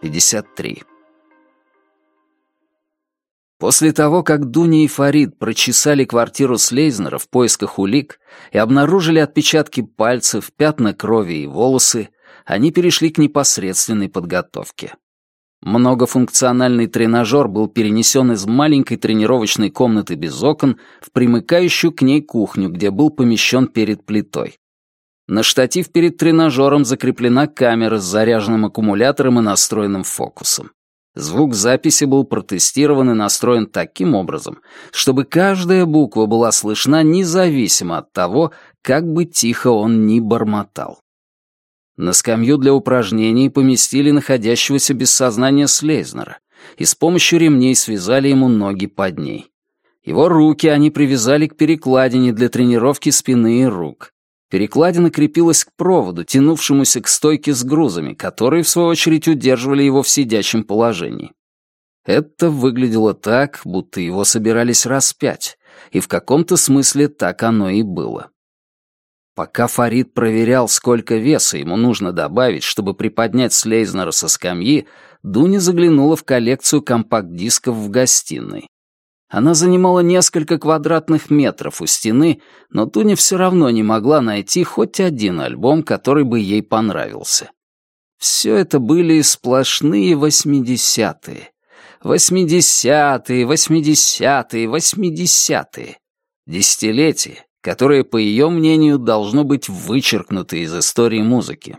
Пятьдесят три. После того, как Дуня и Фарид прочесали квартиру Слейзнера в поисках улик и обнаружили отпечатки пальцев, пятна крови и волосы, они перешли к непосредственной подготовке. Многофункциональный тренажер был перенесен из маленькой тренировочной комнаты без окон в примыкающую к ней кухню, где был помещен перед плитой. На штатив перед тренажером закреплена камера с заряженным аккумулятором и настроенным фокусом. Звук записи был протестирован и настроен таким образом, чтобы каждая буква была слышна независимо от того, как бы тихо он ни бормотал. На скамью для упражнений поместили находящегося без сознания Слейзнера и с помощью ремней связали ему ноги под ней. Его руки они привязали к перекладине для тренировки спины и рук. Перекладина крепилась к проводу, тянувшемуся к стойке с грузами, которые, в свою очередь, удерживали его в сидячем положении. Это выглядело так, будто его собирались распять, и в каком-то смысле так оно и было. Пока Фарид проверял, сколько веса ему нужно добавить, чтобы приподнять Слейзнера со скамьи, Дуня заглянула в коллекцию компакт-дисков в гостиной. Она занимала несколько квадратных метров у стены, но Туня все равно не могла найти хоть один альбом, который бы ей понравился. Все это были сплошные восьмидесятые. Восьмидесятые, восьмидесятые, восьмидесятые. Десятилетия, которые, по ее мнению, должно быть вычеркнуты из истории музыки.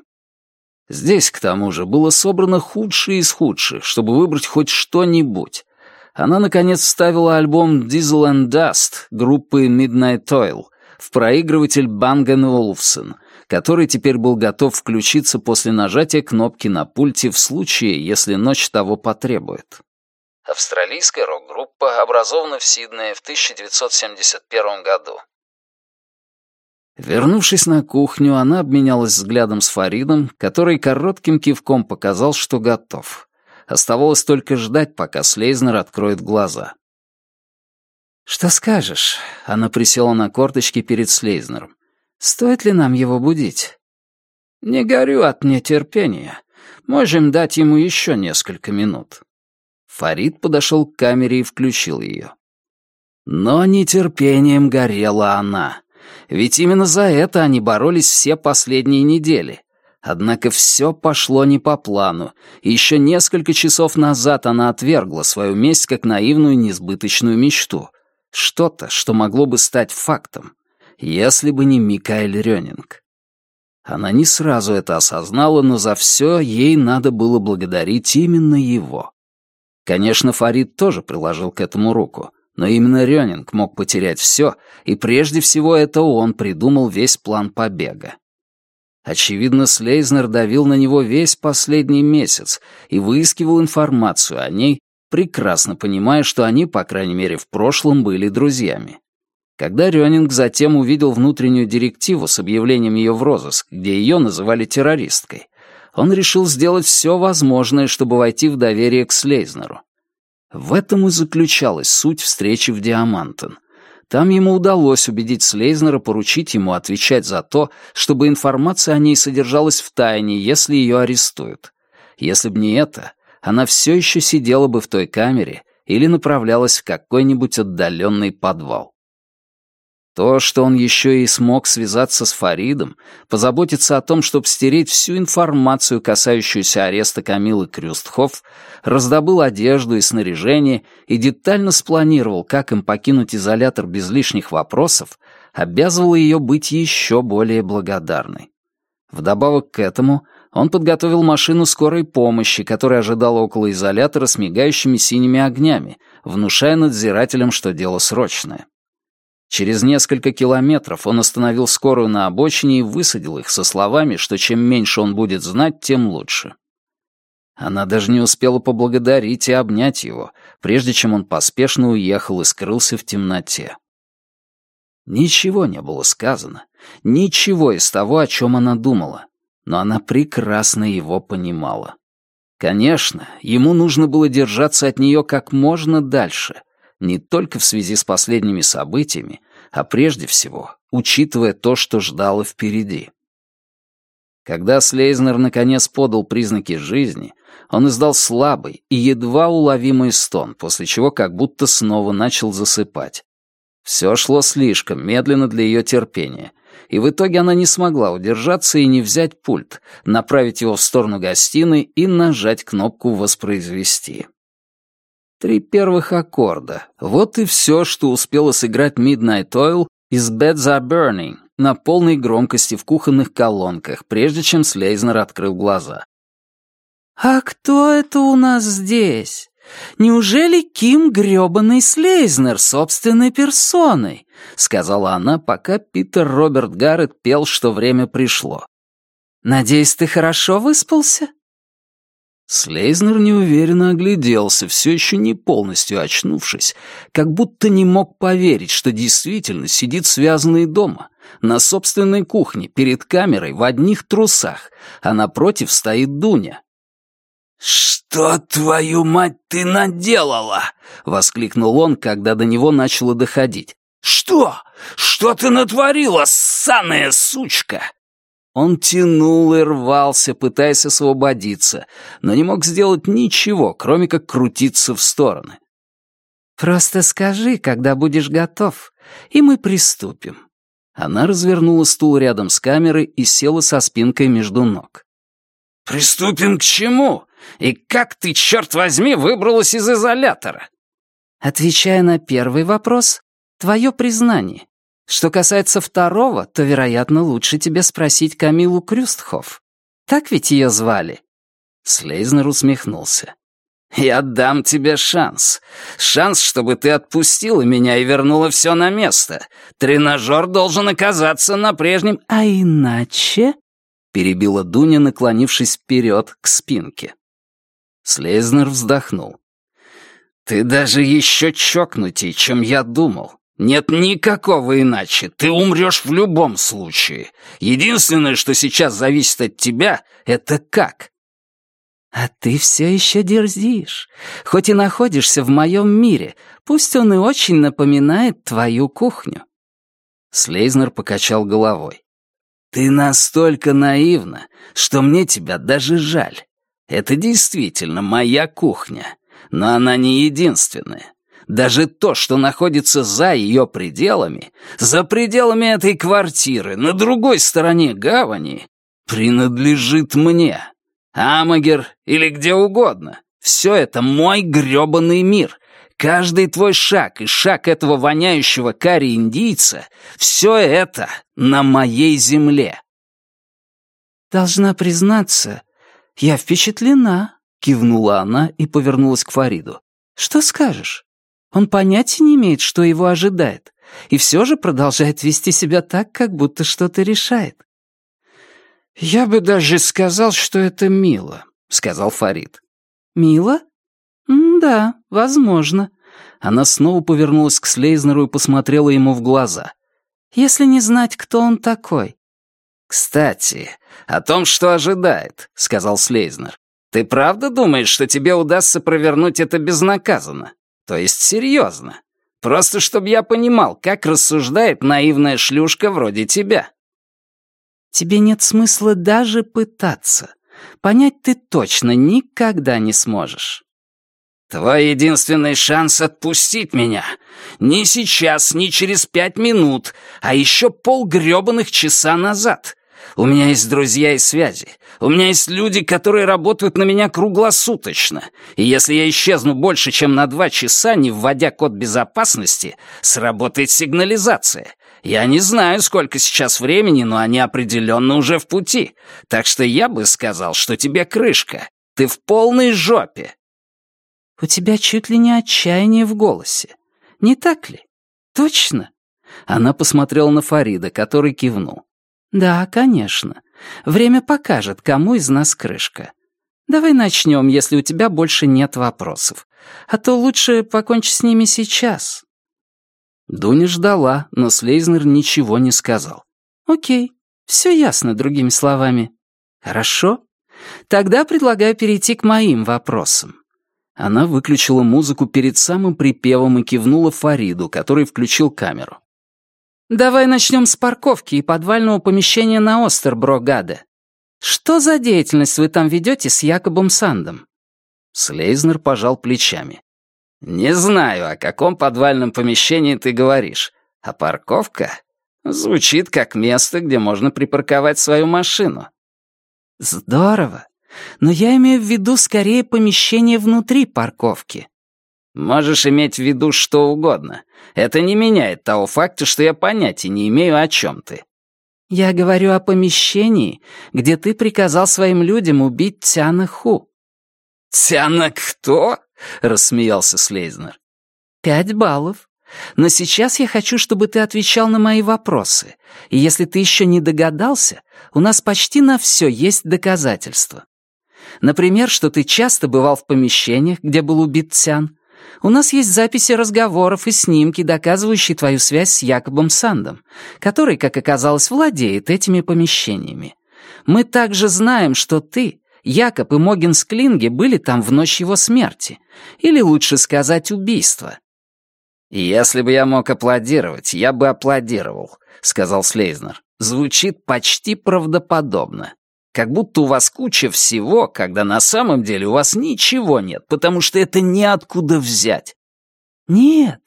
Здесь, к тому же, было собрано худшее из худших, чтобы выбрать хоть что-нибудь, она, наконец, вставила альбом «Diesel and Dust» группы Midnight Oil в проигрыватель Bang Olufsen, который теперь был готов включиться после нажатия кнопки на пульте в случае, если ночь того потребует. Австралийская рок-группа образована в Сиднее в 1971 году. Вернувшись на кухню, она обменялась взглядом с Фаридом, который коротким кивком показал, что готов. Оставалось только ждать, пока Слейзнер откроет глаза. «Что скажешь?» — она присела на корточки перед Слейзнером. «Стоит ли нам его будить?» «Не горю от нетерпения. Можем дать ему еще несколько минут». Фарид подошел к камере и включил ее. Но нетерпением горела она. Ведь именно за это они боролись все последние недели. Однако все пошло не по плану, и еще несколько часов назад она отвергла свою месть как наивную несбыточную мечту. Что-то, что могло бы стать фактом, если бы не Микаэль Рёнинг. Она не сразу это осознала, но за все ей надо было благодарить именно его. Конечно, Фарид тоже приложил к этому руку, но именно Рёнинг мог потерять все, и прежде всего это он придумал весь план побега. Очевидно, Слейзнер давил на него весь последний месяц и выискивал информацию о ней, прекрасно понимая, что они, по крайней мере, в прошлом были друзьями. Когда Рёнинг затем увидел внутреннюю директиву с объявлением ее в розыск, где ее называли террористкой, он решил сделать все возможное, чтобы войти в доверие к Слейзнеру. В этом и заключалась суть встречи в Диамантон — там ему удалось убедить Слейзнера поручить ему отвечать за то, чтобы информация о ней содержалась в тайне, если ее арестуют. Если бы не это, она все еще сидела бы в той камере или направлялась в какой-нибудь отдаленный подвал. То, что он еще и смог связаться с Фаридом, позаботиться о том, чтобы стереть всю информацию, касающуюся ареста Камилы Крюстхоф, раздобыл одежду и снаряжение и детально спланировал, как им покинуть изолятор без лишних вопросов, обязывало ее быть еще более благодарной. Вдобавок к этому он подготовил машину скорой помощи, которая ожидала около изолятора с мигающими синими огнями, внушая надзирателям, что дело срочное. Через несколько километров он остановил скорую на обочине и высадил их со словами, что чем меньше он будет знать, тем лучше. Она даже не успела поблагодарить и обнять его, прежде чем он поспешно уехал и скрылся в темноте. Ничего не было сказано, ничего из того, о чем она думала. но она прекрасно его понимала. Конечно, ему нужно было держаться от нее как можно дальше, не только в связи с последними событиями, а прежде всего, учитывая то, что ждало впереди. Когда Слейзнер наконец подал признаки жизни, он издал слабый и едва уловимый стон, после чего как будто снова начал засыпать. Все шло слишком медленно для ее терпения, и в итоге она не смогла удержаться и не взять пульт, направить его в сторону гостиной и нажать кнопку «Воспроизвести». Три первых аккорда. Вот и все, что успела сыграть Midnight Oil из Beds Are Burning на полной громкости в кухонных колонках, прежде чем Слейзнер открыл глаза. «А кто это у нас здесь? Неужели Ким грёбаный Слейзнер собственной персоной?» — сказала она, пока Питер Роберт Гаррет пел, что время пришло. «Надеюсь, ты хорошо выспался?» Слейзнер неуверенно огляделся, все еще не полностью очнувшись, как будто не мог поверить, что действительно сидит связанный дома, на собственной кухне, перед камерой, в одних трусах, а напротив стоит Дуня. «Что, твою мать, ты наделала?» — воскликнул он, когда до него начало доходить. «Что? Что ты натворила, ссаная сучка?» Он тянул и рвался, пытаясь освободиться, но не мог сделать ничего, кроме как крутиться в стороны. «Просто скажи, когда будешь готов, и мы приступим». Она развернула стул рядом с камерой и села со спинкой между ног. «Приступим к чему? И как ты, черт возьми, выбралась из изолятора?» Отвечая на первый вопрос, твое признание. Что касается второго, то, вероятно, лучше тебе спросить Камилу Крюстхоф. Так ведь ее звали?» Слейзнер усмехнулся. «Я дам тебе шанс. Шанс, чтобы ты отпустила меня и вернула все на место. Тренажер должен оказаться на прежнем...» «А иначе...» — перебила Дуня, наклонившись вперед к спинке. Слейзнер вздохнул. «Ты даже еще чокнутей, чем я думал. Нет никакого иначе. Ты умрешь в любом случае. Единственное, что сейчас зависит от тебя, это как. А ты все еще дерзишь. Хоть и находишься в моем мире, пусть он и очень напоминает твою кухню. Слейзнер покачал головой. Ты настолько наивна, что мне тебя даже жаль. Это действительно моя кухня, но она не единственная. Даже то, что находится за ее пределами, за пределами этой квартиры, на другой стороне гавани, принадлежит мне. Амагер или где угодно. Все это мой грёбаный мир. Каждый твой шаг и шаг этого воняющего кари-индийца — все это на моей земле. «Должна признаться, я впечатлена», — кивнула она и повернулась к Фариду. «Что скажешь?» Он понятия не имеет, что его ожидает, и все же продолжает вести себя так, как будто что-то решает. «Я бы даже сказал, что это мило», — сказал Фарид. «Мило? да, возможно». Она снова повернулась к Слейзнеру и посмотрела ему в глаза. «Если не знать, кто он такой». «Кстати, о том, что ожидает», — сказал Слейзнер. «Ты правда думаешь, что тебе удастся провернуть это безнаказанно?» То есть серьезно. Просто чтобы я понимал, как рассуждает наивная шлюшка вроде тебя. Тебе нет смысла даже пытаться. Понять ты точно никогда не сможешь. Твой единственный шанс отпустить меня. Не сейчас, не через пять минут, а еще полгребаных часа назад. У меня есть друзья и связи. У меня есть люди, которые работают на меня круглосуточно. И если я исчезну больше, чем на два часа, не вводя код безопасности, сработает сигнализация. Я не знаю, сколько сейчас времени, но они определенно уже в пути. Так что я бы сказал, что тебе крышка. Ты в полной жопе. У тебя чуть ли не отчаяние в голосе. Не так ли? Точно? Она посмотрела на Фарида, который кивнул. «Да, конечно. Время покажет, кому из нас крышка. Давай начнем, если у тебя больше нет вопросов. А то лучше покончить с ними сейчас». Дуня ждала, но Слейзнер ничего не сказал. «Окей, все ясно, другими словами. Хорошо? Тогда предлагаю перейти к моим вопросам. Она выключила музыку перед самым припевом и кивнула Фариду, который включил камеру. «Давай начнем с парковки и подвального помещения на Остерброгаде. Что за деятельность вы там ведете с Якобом Сандом?» Слейзнер пожал плечами. «Не знаю, о каком подвальном помещении ты говоришь. А парковка звучит как место, где можно припарковать свою машину». «Здорово. Но я имею в виду скорее помещение внутри парковки. Можешь иметь в виду что угодно. Это не меняет того факта, что я понятия не имею, о чем ты. Я говорю о помещении, где ты приказал своим людям убить Тяна Ху. «Тяна кто?» — рассмеялся Слейзнер. «Пять баллов. Но сейчас я хочу, чтобы ты отвечал на мои вопросы. И если ты еще не догадался, у нас почти на все есть доказательства. Например, что ты часто бывал в помещениях, где был убит Цян. У нас есть записи разговоров и снимки, доказывающие твою связь с Якобом Сандом, который, как оказалось, владеет этими помещениями. Мы также знаем, что ты, Якоб и Могин Склинге были там в ночь его смерти, или лучше сказать, убийства. «Если бы я мог аплодировать, я бы аплодировал», — сказал Слейзнер. «Звучит почти правдоподобно. Как будто у вас куча всего, когда на самом деле у вас ничего нет, потому что это неоткуда взять. Нет.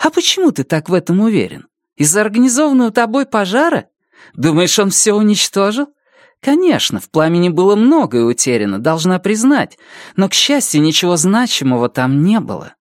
А почему ты так в этом уверен? Из-за организованного тобой пожара? Думаешь, он все уничтожил? Конечно, в пламени было многое утеряно, должна признать, но, к счастью, ничего значимого там не было.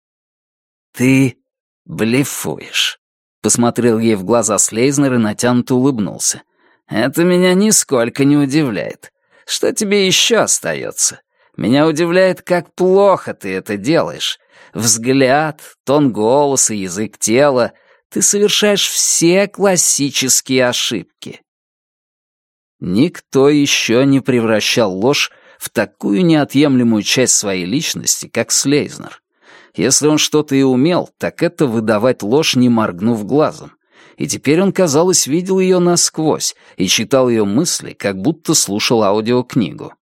Ты блефуешь. Посмотрел ей в глаза Слейзнер и натянуто улыбнулся. Это меня нисколько не удивляет. Что тебе еще остается? Меня удивляет, как плохо ты это делаешь. Взгляд, тон голоса, язык тела. Ты совершаешь все классические ошибки. Никто еще не превращал ложь в такую неотъемлемую часть своей личности, как Слейзнер. Если он что-то и умел, так это выдавать ложь, не моргнув глазом и теперь он, казалось, видел ее насквозь и читал ее мысли, как будто слушал аудиокнигу.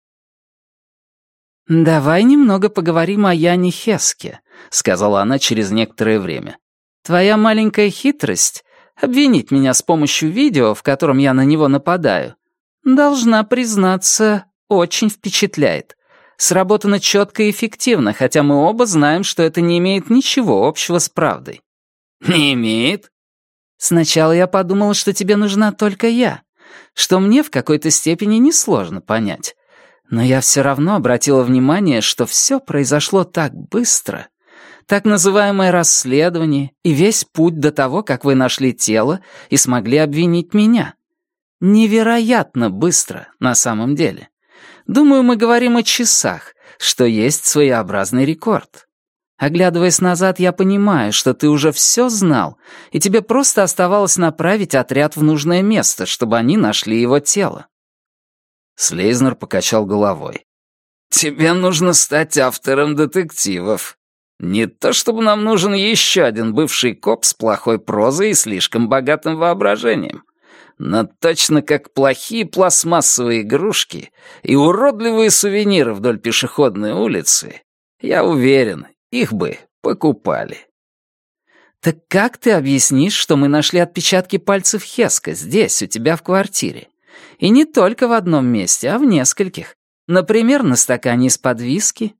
«Давай немного поговорим о Яне Хеске», — сказала она через некоторое время. «Твоя маленькая хитрость — обвинить меня с помощью видео, в котором я на него нападаю, должна признаться, очень впечатляет. Сработано четко и эффективно, хотя мы оба знаем, что это не имеет ничего общего с правдой». «Не имеет?» Сначала я подумала, что тебе нужна только я, что мне в какой-то степени несложно понять. Но я все равно обратила внимание, что все произошло так быстро. Так называемое расследование и весь путь до того, как вы нашли тело и смогли обвинить меня. Невероятно быстро, на самом деле. Думаю, мы говорим о часах, что есть своеобразный рекорд. Оглядываясь назад, я понимаю, что ты уже все знал, и тебе просто оставалось направить отряд в нужное место, чтобы они нашли его тело». Слейзнер покачал головой. «Тебе нужно стать автором детективов. Не то чтобы нам нужен еще один бывший коп с плохой прозой и слишком богатым воображением, но точно как плохие пластмассовые игрушки и уродливые сувениры вдоль пешеходной улицы, я уверен, их бы покупали. Так как ты объяснишь, что мы нашли отпечатки пальцев Хеска здесь, у тебя в квартире? И не только в одном месте, а в нескольких. Например, на стакане из-под виски.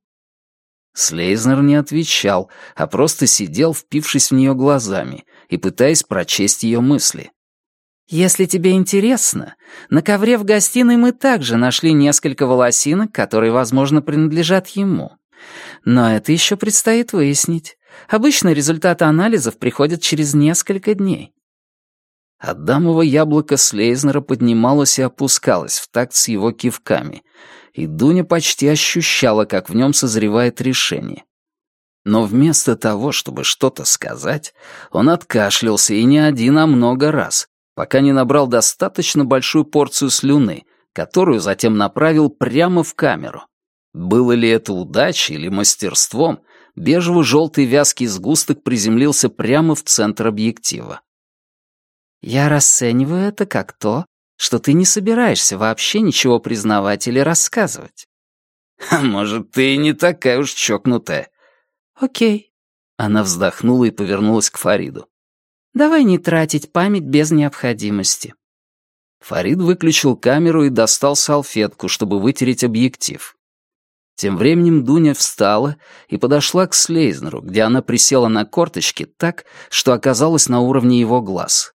Слейзнер не отвечал, а просто сидел, впившись в нее глазами и пытаясь прочесть ее мысли. «Если тебе интересно, на ковре в гостиной мы также нашли несколько волосинок, которые, возможно, принадлежат ему. Но это еще предстоит выяснить. Обычно результаты анализов приходят через несколько дней. Адамово яблоко Слейзнера поднималось и опускалось в такт с его кивками, и Дуня почти ощущала, как в нем созревает решение. Но вместо того, чтобы что-то сказать, он откашлялся и не один, а много раз, пока не набрал достаточно большую порцию слюны, которую затем направил прямо в камеру. Было ли это удачей или мастерством, бежево-желтый вязкий сгусток приземлился прямо в центр объектива. «Я расцениваю это как то, что ты не собираешься вообще ничего признавать или рассказывать. А может, ты не такая уж чокнутая. Окей. Она вздохнула и повернулась к Фариду. Давай не тратить память без необходимости. Фарид выключил камеру и достал салфетку, чтобы вытереть объектив. Тем временем Дуня встала и подошла к Слейзнеру, где она присела на корточки так, что оказалась на уровне его глаз.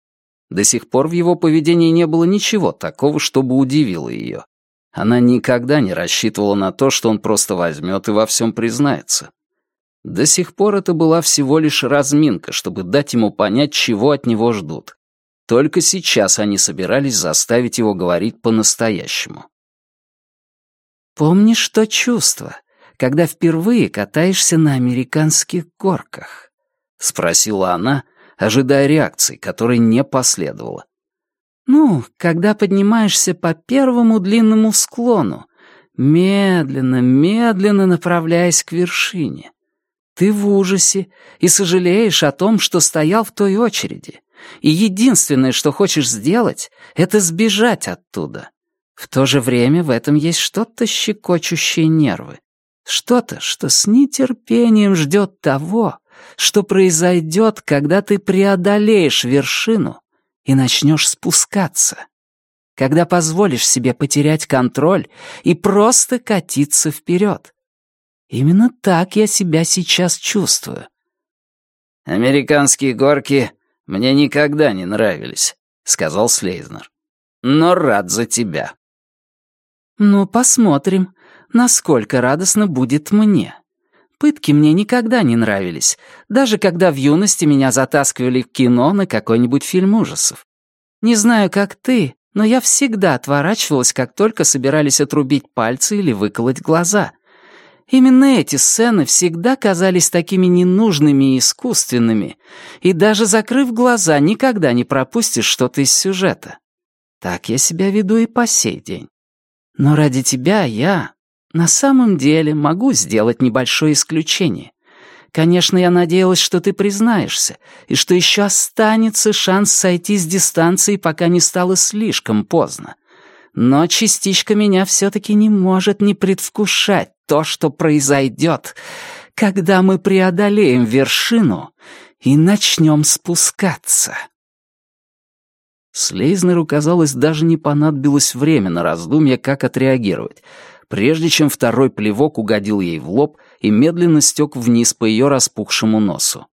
До сих пор в его поведении не было ничего такого, чтобы удивило ее. Она никогда не рассчитывала на то, что он просто возьмет и во всем признается. До сих пор это была всего лишь разминка, чтобы дать ему понять, чего от него ждут. Только сейчас они собирались заставить его говорить по-настоящему. «Помнишь то чувство, когда впервые катаешься на американских горках?» — спросила она, ожидая реакции, которой не последовало. «Ну, когда поднимаешься по первому длинному склону, медленно, медленно направляясь к вершине. Ты в ужасе и сожалеешь о том, что стоял в той очереди. И единственное, что хочешь сделать, это сбежать оттуда. В то же время в этом есть что-то щекочущее нервы. Что-то, что с нетерпением ждет того, что произойдет, когда ты преодолеешь вершину и начнешь спускаться. Когда позволишь себе потерять контроль и просто катиться вперед. Именно так я себя сейчас чувствую. «Американские горки мне никогда не нравились», — сказал Слейзнер. «Но рад за тебя». «Ну, посмотрим, насколько радостно будет мне. Пытки мне никогда не нравились, даже когда в юности меня затаскивали в кино на какой-нибудь фильм ужасов. Не знаю, как ты, но я всегда отворачивалась, как только собирались отрубить пальцы или выколоть глаза. Именно эти сцены всегда казались такими ненужными и искусственными, и даже закрыв глаза, никогда не пропустишь что-то из сюжета. Так я себя веду и по сей день. Но ради тебя я, на самом деле, могу сделать небольшое исключение. Конечно, я надеялась, что ты признаешься, и что еще останется шанс сойти с дистанции, пока не стало слишком поздно. Но частичка меня все-таки не может не предвкушать то, что произойдет, когда мы преодолеем вершину и начнем спускаться. Слейзнеру, казалось, даже не понадобилось время на раздумье, как отреагировать, прежде чем второй плевок угодил ей в лоб и медленно стек вниз по ее распухшему носу.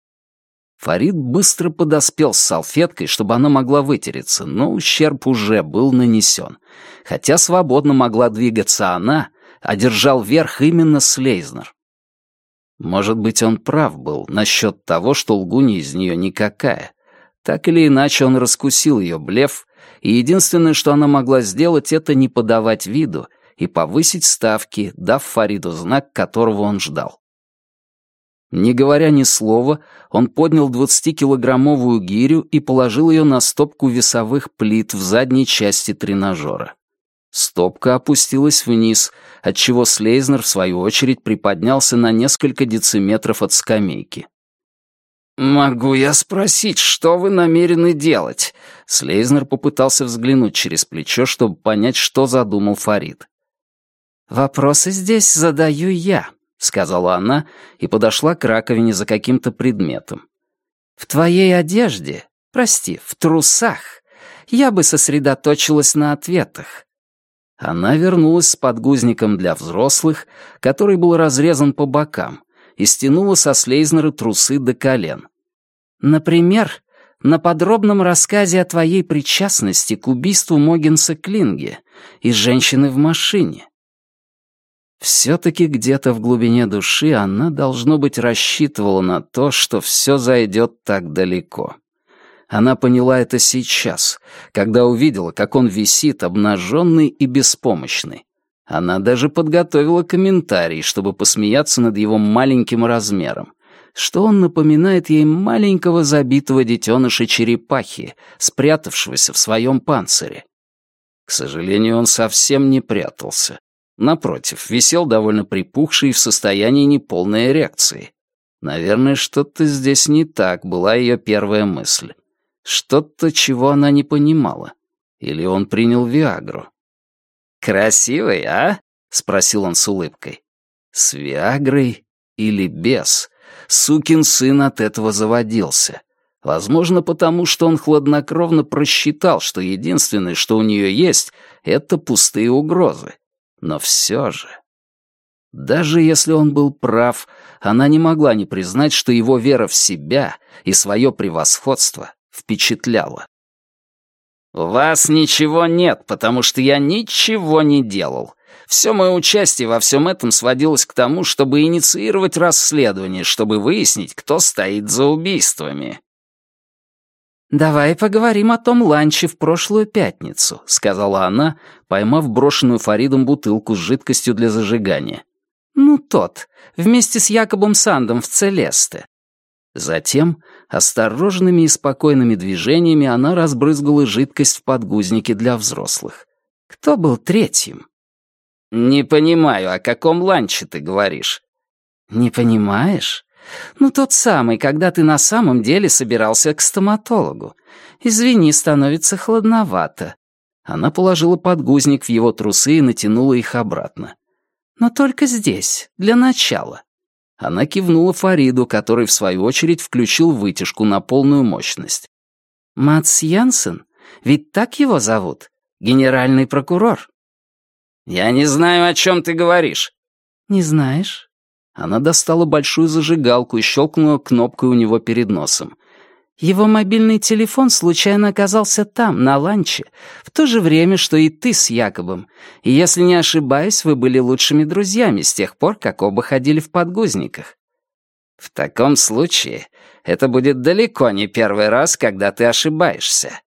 Фарид быстро подоспел с салфеткой, чтобы она могла вытереться, но ущерб уже был нанесен. Хотя свободно могла двигаться она, а держал верх именно Слейзнер. Может быть, он прав был насчет того, что лгунья из нее никакая. Так или иначе, он раскусил ее блеф, и единственное, что она могла сделать, это не подавать виду и повысить ставки, дав Фариду знак, которого он ждал. Не говоря ни слова, он поднял двадцатикилограммовую гирю и положил ее на стопку весовых плит в задней части тренажера. Стопка опустилась вниз, отчего Слейзнер, в свою очередь, приподнялся на несколько дециметров от скамейки. «Могу я спросить, что вы намерены делать?» Слейзнер попытался взглянуть через плечо, чтобы понять, что задумал Фарид. «Вопросы здесь задаю я», — сказала она и подошла к раковине за каким-то предметом. «В твоей одежде, прости, в трусах, я бы сосредоточилась на ответах». Она вернулась с подгузником для взрослых, который был разрезан по бокам, и стянула со Слейзнера трусы до колен. «Например, на подробном рассказе о твоей причастности к убийству Могинса Клинге и женщины в машине». Все-таки где-то в глубине души она, должно быть, рассчитывала на то, что все зайдет так далеко. Она поняла это сейчас, когда увидела, как он висит, обнаженный и беспомощный, она даже подготовила комментарий, чтобы посмеяться над его маленьким размером, что он напоминает ей маленького забитого детеныша черепахи, спрятавшегося в своем панцире. К сожалению, он совсем не прятался. Напротив, висел довольно припухший и в состоянии неполной эрекции. Наверное, что-то здесь не так, была ее первая мысль. Что-то, чего она не понимала. Или он принял Виагру? «Красивый, а?» — спросил он с улыбкой. «С Виагрой или без?» Сукин сын от этого заводился. Возможно, потому что он хладнокровно просчитал, что единственное, что у нее есть, — это пустые угрозы. Но все же... Даже если он был прав, она не могла не признать, что его вера в себя и свое превосходство впечатляла. «У вас ничего нет, потому что я ничего не делал. Все мое участие во всем этом сводилось к тому, чтобы инициировать расследование, чтобы выяснить, кто стоит за убийствами». «Давай поговорим о том ланче в прошлую пятницу», — сказала она, поймав брошенную Фаридом бутылку с жидкостью для зажигания. «Ну, тот, вместе с Якобом Сандом в Целесте». Затем, осторожными и спокойными движениями, она разбрызгала жидкость в подгузники для взрослых. Кто был третьим? «Не понимаю, о каком ланче ты говоришь?» «Не понимаешь? Ну, тот самый, когда ты на самом деле собирался к стоматологу. Извини, становится хладновато». Она положила подгузник в его трусы и натянула их обратно. «Но только здесь, для начала». Она кивнула Фариду, который, в свою очередь, включил вытяжку на полную мощность. «Мац Янсен? Ведь так его зовут? Генеральный прокурор?» «Я не знаю, о чем ты говоришь». «Не знаешь? Она достала большую зажигалку и щелкнула кнопкой у него перед носом. Его мобильный телефон случайно оказался там, на ланче, в то же время, что и ты с Якобом. И если не ошибаюсь, вы были лучшими друзьями с тех пор, как оба ходили в подгузниках. В таком случае это будет далеко не первый раз, когда ты ошибаешься.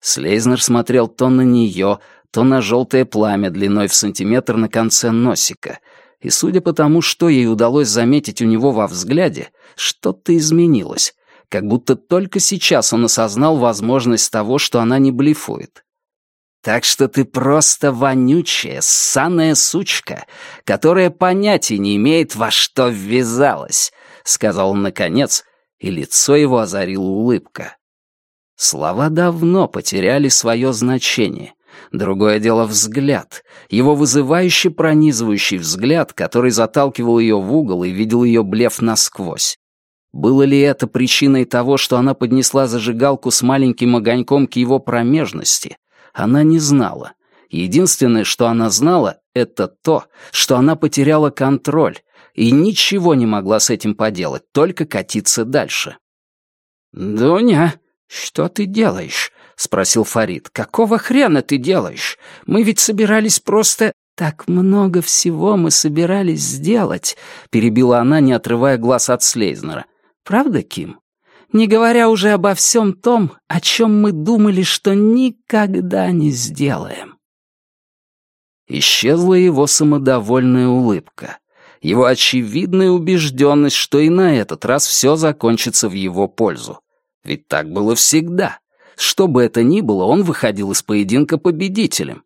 Слейзнер смотрел то на нее, то на желтое пламя длиной в сантиметр на конце носика — и судя по тому, что ей удалось заметить у него во взгляде, что-то изменилось, как будто только сейчас он осознал возможность того, что она не блефует. «Так что ты просто вонючая, ссаная сучка, которая понятия не имеет, во что ввязалась», — сказал он наконец, и лицо его озарила улыбка. Слова давно потеряли свое значение — Другое дело взгляд, его вызывающий пронизывающий взгляд, который заталкивал ее в угол и видел ее блеф насквозь. Было ли это причиной того, что она поднесла зажигалку с маленьким огоньком к его промежности? Она не знала. Единственное, что она знала, это то, что она потеряла контроль и ничего не могла с этим поделать, только катиться дальше. «Дуня, что ты делаешь?» — спросил Фарид. «Какого хрена ты делаешь? Мы ведь собирались просто...» «Так много всего мы собирались сделать», — перебила она, не отрывая глаз от Слейзнера. «Правда, Ким? Не говоря уже обо всем том, о чем мы думали, что никогда не сделаем». Исчезла его самодовольная улыбка, его очевидная убежденность, что и на этот раз все закончится в его пользу. Ведь так было всегда. Что бы это ни было, он выходил из поединка победителем.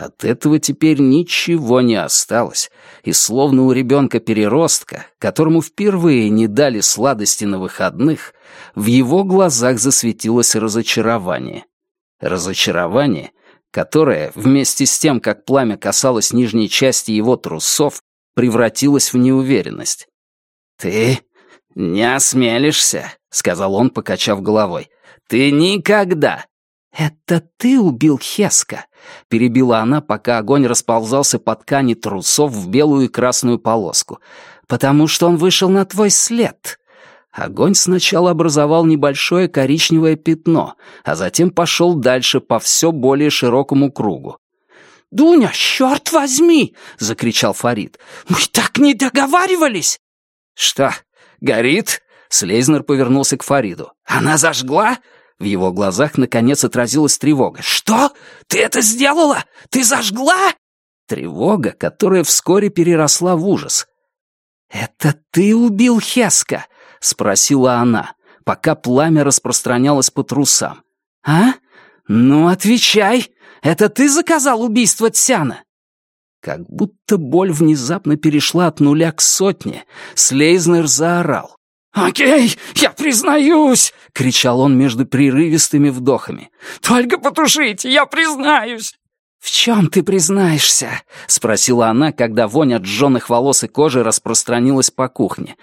От этого теперь ничего не осталось, и словно у ребенка-переростка, которому впервые не дали сладости на выходных, в его глазах засветилось разочарование. Разочарование, которое, вместе с тем, как пламя касалось нижней части его трусов, превратилось в неуверенность. «Ты не осмелишься», — сказал он, покачав головой. «Ты никогда!» «Это ты убил Хеска?» — перебила она, пока огонь расползался по ткани трусов в белую и красную полоску. «Потому что он вышел на твой след». Огонь сначала образовал небольшое коричневое пятно, а затем пошел дальше по все более широкому кругу. «Дуня, черт возьми!» — закричал Фарид. «Мы так не договаривались!» «Что, горит?» — Слейзнер повернулся к Фариду. «Она зажгла? В его глазах наконец отразилась тревога. «Что? Ты это сделала? Ты зажгла?» Тревога, которая вскоре переросла в ужас. «Это ты убил Хеска?» — спросила она, пока пламя распространялось по трусам. «А? Ну, отвечай! Это ты заказал убийство Тсяна?» Как будто боль внезапно перешла от нуля к сотне, Слейзнер заорал. «Окей, я признаюсь!» — кричал он между прерывистыми вдохами. «Только потушите, я признаюсь!» «В чем ты признаешься?» — спросила она, когда вонь от сжёных волос и кожи распространилась по кухне.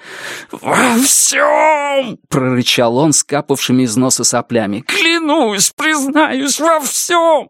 «Во всем!» — прорычал он с капавшими из носа соплями. «Клянусь, признаюсь, во всем!»